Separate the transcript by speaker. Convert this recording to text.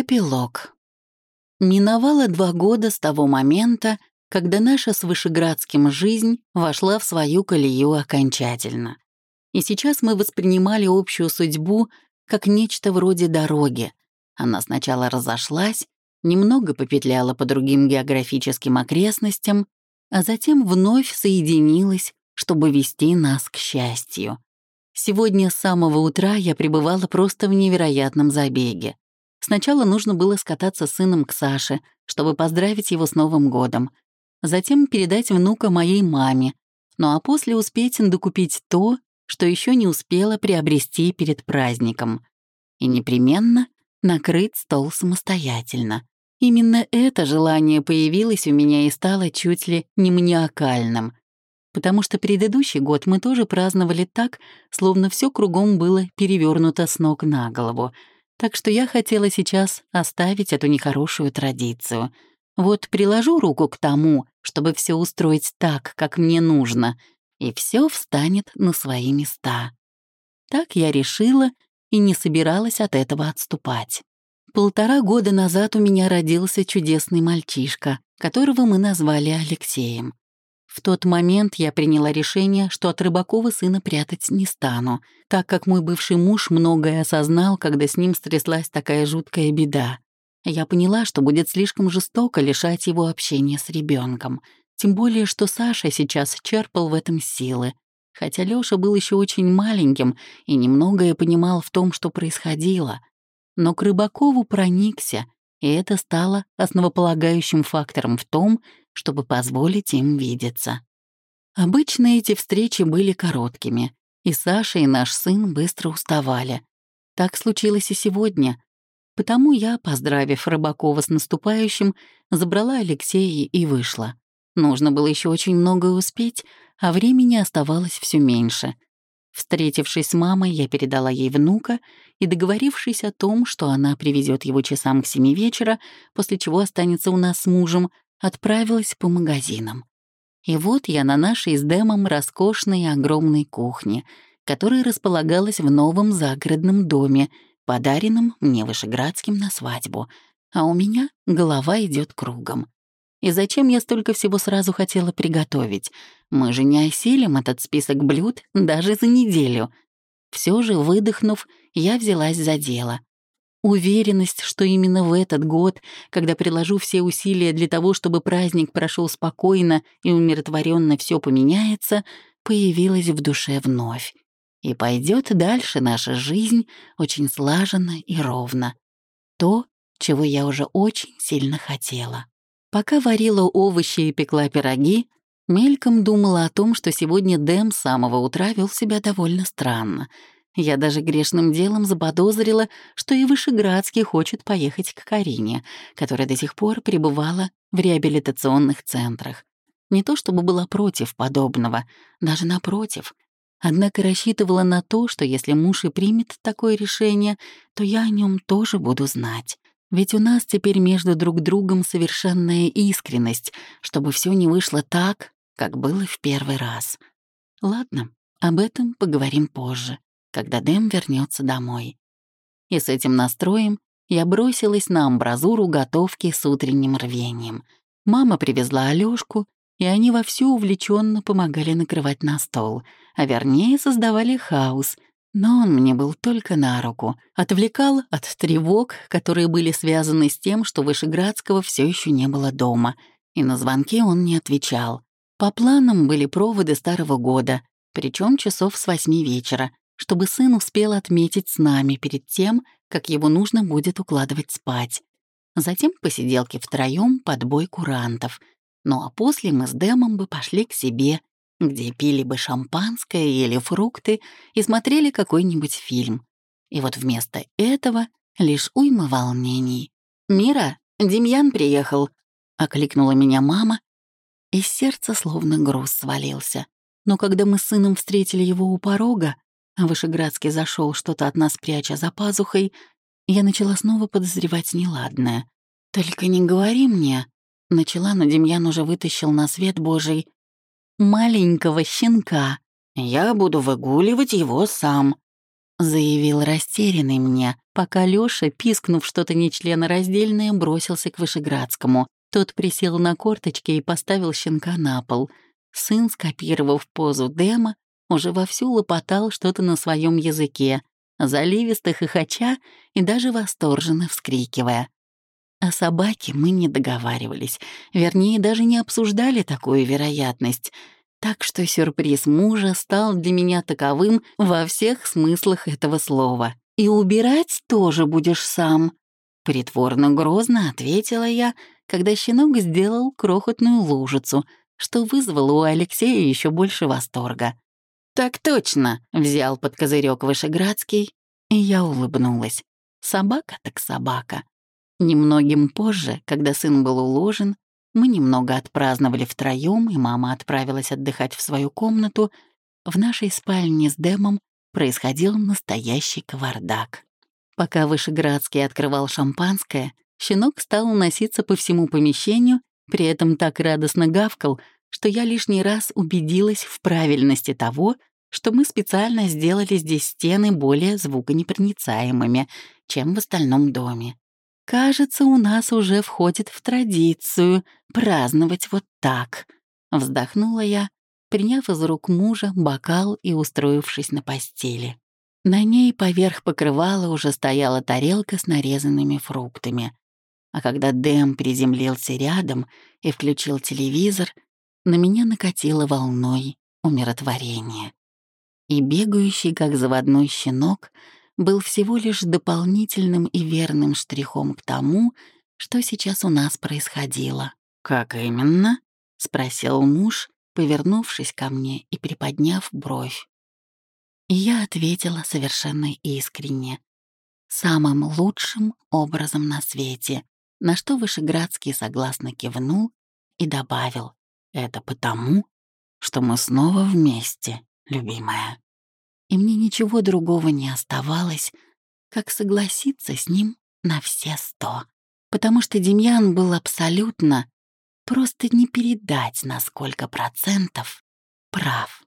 Speaker 1: Эпилог. Миновало два года с того момента, когда наша с Вышеградским жизнь вошла в свою колею окончательно. И сейчас мы воспринимали общую судьбу как нечто вроде дороги. Она сначала разошлась, немного попетляла по другим географическим окрестностям, а затем вновь соединилась, чтобы вести нас к счастью. Сегодня с самого утра я пребывала просто в невероятном забеге. Сначала нужно было скататься с сыном к Саше, чтобы поздравить его с Новым годом. Затем передать внука моей маме. Ну а после успеть докупить то, что еще не успела приобрести перед праздником. И непременно накрыть стол самостоятельно. Именно это желание появилось у меня и стало чуть ли не маниакальным. Потому что предыдущий год мы тоже праздновали так, словно все кругом было перевернуто с ног на голову — так что я хотела сейчас оставить эту нехорошую традицию. Вот приложу руку к тому, чтобы все устроить так, как мне нужно, и все встанет на свои места. Так я решила и не собиралась от этого отступать. Полтора года назад у меня родился чудесный мальчишка, которого мы назвали Алексеем. В тот момент я приняла решение, что от Рыбакова сына прятать не стану, так как мой бывший муж многое осознал, когда с ним стряслась такая жуткая беда. Я поняла, что будет слишком жестоко лишать его общения с ребенком, тем более, что Саша сейчас черпал в этом силы, хотя Лёша был еще очень маленьким и немногое понимал в том, что происходило. Но к Рыбакову проникся, и это стало основополагающим фактором в том, чтобы позволить им видеться. Обычно эти встречи были короткими, и Саша и наш сын быстро уставали. Так случилось и сегодня. Потому я, поздравив Рыбакова с наступающим, забрала Алексея и вышла. Нужно было еще очень многое успеть, а времени оставалось все меньше. Встретившись с мамой, я передала ей внука и, договорившись о том, что она привезет его часам к семи вечера, после чего останется у нас с мужем, отправилась по магазинам. И вот я на нашей с Дэмом роскошной огромной кухне, которая располагалась в новом загородном доме, подаренном мне Вышеградским на свадьбу, а у меня голова идет кругом. И зачем я столько всего сразу хотела приготовить? Мы же не осилим этот список блюд даже за неделю. Все же, выдохнув, я взялась за дело. Уверенность, что именно в этот год, когда приложу все усилия для того, чтобы праздник прошел спокойно и умиротворенно все поменяется, появилась в душе вновь. И пойдет дальше наша жизнь очень слаженно и ровно. То, чего я уже очень сильно хотела. Пока варила овощи и пекла пироги, мельком думала о том, что сегодня Дэм с самого утра вел себя довольно странно — я даже грешным делом заподозрила, что и Вышеградский хочет поехать к Карине, которая до сих пор пребывала в реабилитационных центрах. Не то чтобы была против подобного, даже напротив. Однако рассчитывала на то, что если муж и примет такое решение, то я о нем тоже буду знать. Ведь у нас теперь между друг другом совершенная искренность, чтобы все не вышло так, как было в первый раз. Ладно, об этом поговорим позже когда Дэм вернется домой. И с этим настроем я бросилась на амбразуру готовки с утренним рвением. Мама привезла Алёшку, и они вовсю увлеченно помогали накрывать на стол, а вернее создавали хаос, но он мне был только на руку, отвлекал от тревог, которые были связаны с тем, что Вышеградского все еще не было дома, и на звонки он не отвечал. По планам были проводы Старого года, причем часов с восьми вечера, чтобы сын успел отметить с нами перед тем, как его нужно будет укладывать спать. Затем посиделки втроём под бой курантов. Ну а после мы с Дэмом бы пошли к себе, где пили бы шампанское, ели фрукты и смотрели какой-нибудь фильм. И вот вместо этого лишь уйма волнений. «Мира, Демьян приехал», — окликнула меня мама, и сердце словно груз свалился. Но когда мы с сыном встретили его у порога, а Вышеградский зашел что-то от нас пряча за пазухой, я начала снова подозревать неладное. «Только не говори мне», — начала, но Демьян уже вытащил на свет Божий маленького щенка. «Я буду выгуливать его сам», — заявил растерянный мне, пока Лёша, пискнув что-то нечленораздельное, бросился к Вышеградскому. Тот присел на корточки и поставил щенка на пол. Сын, скопировав позу Дема, уже вовсю лопотал что-то на своем языке, заливисто хохоча и даже восторженно вскрикивая. О собаке мы не договаривались, вернее, даже не обсуждали такую вероятность, так что сюрприз мужа стал для меня таковым во всех смыслах этого слова. «И убирать тоже будешь сам», — притворно грозно ответила я, когда щенок сделал крохотную лужицу, что вызвало у Алексея еще больше восторга. «Так точно», — взял под козырек Вышеградский, и я улыбнулась. «Собака так собака». Немногим позже, когда сын был уложен, мы немного отпраздновали втроём, и мама отправилась отдыхать в свою комнату, в нашей спальне с Дэмом происходил настоящий кавардак. Пока Вышеградский открывал шампанское, щенок стал носиться по всему помещению, при этом так радостно гавкал, что я лишний раз убедилась в правильности того, что мы специально сделали здесь стены более звуконепроницаемыми, чем в остальном доме. Кажется, у нас уже входит в традицию праздновать вот так. Вздохнула я, приняв из рук мужа бокал и устроившись на постели. На ней поверх покрывала уже стояла тарелка с нарезанными фруктами. А когда Дэм приземлился рядом и включил телевизор, на меня накатило волной умиротворение. И бегающий, как заводной щенок, был всего лишь дополнительным и верным штрихом к тому, что сейчас у нас происходило. «Как именно?» — спросил муж, повернувшись ко мне и приподняв бровь. И я ответила совершенно искренне. Самым лучшим образом на свете, на что Вышеградский согласно кивнул и добавил. «Это потому, что мы снова вместе, любимая» и мне ничего другого не оставалось, как согласиться с ним на все сто. Потому что Демьян был абсолютно, просто не передать на сколько процентов, прав.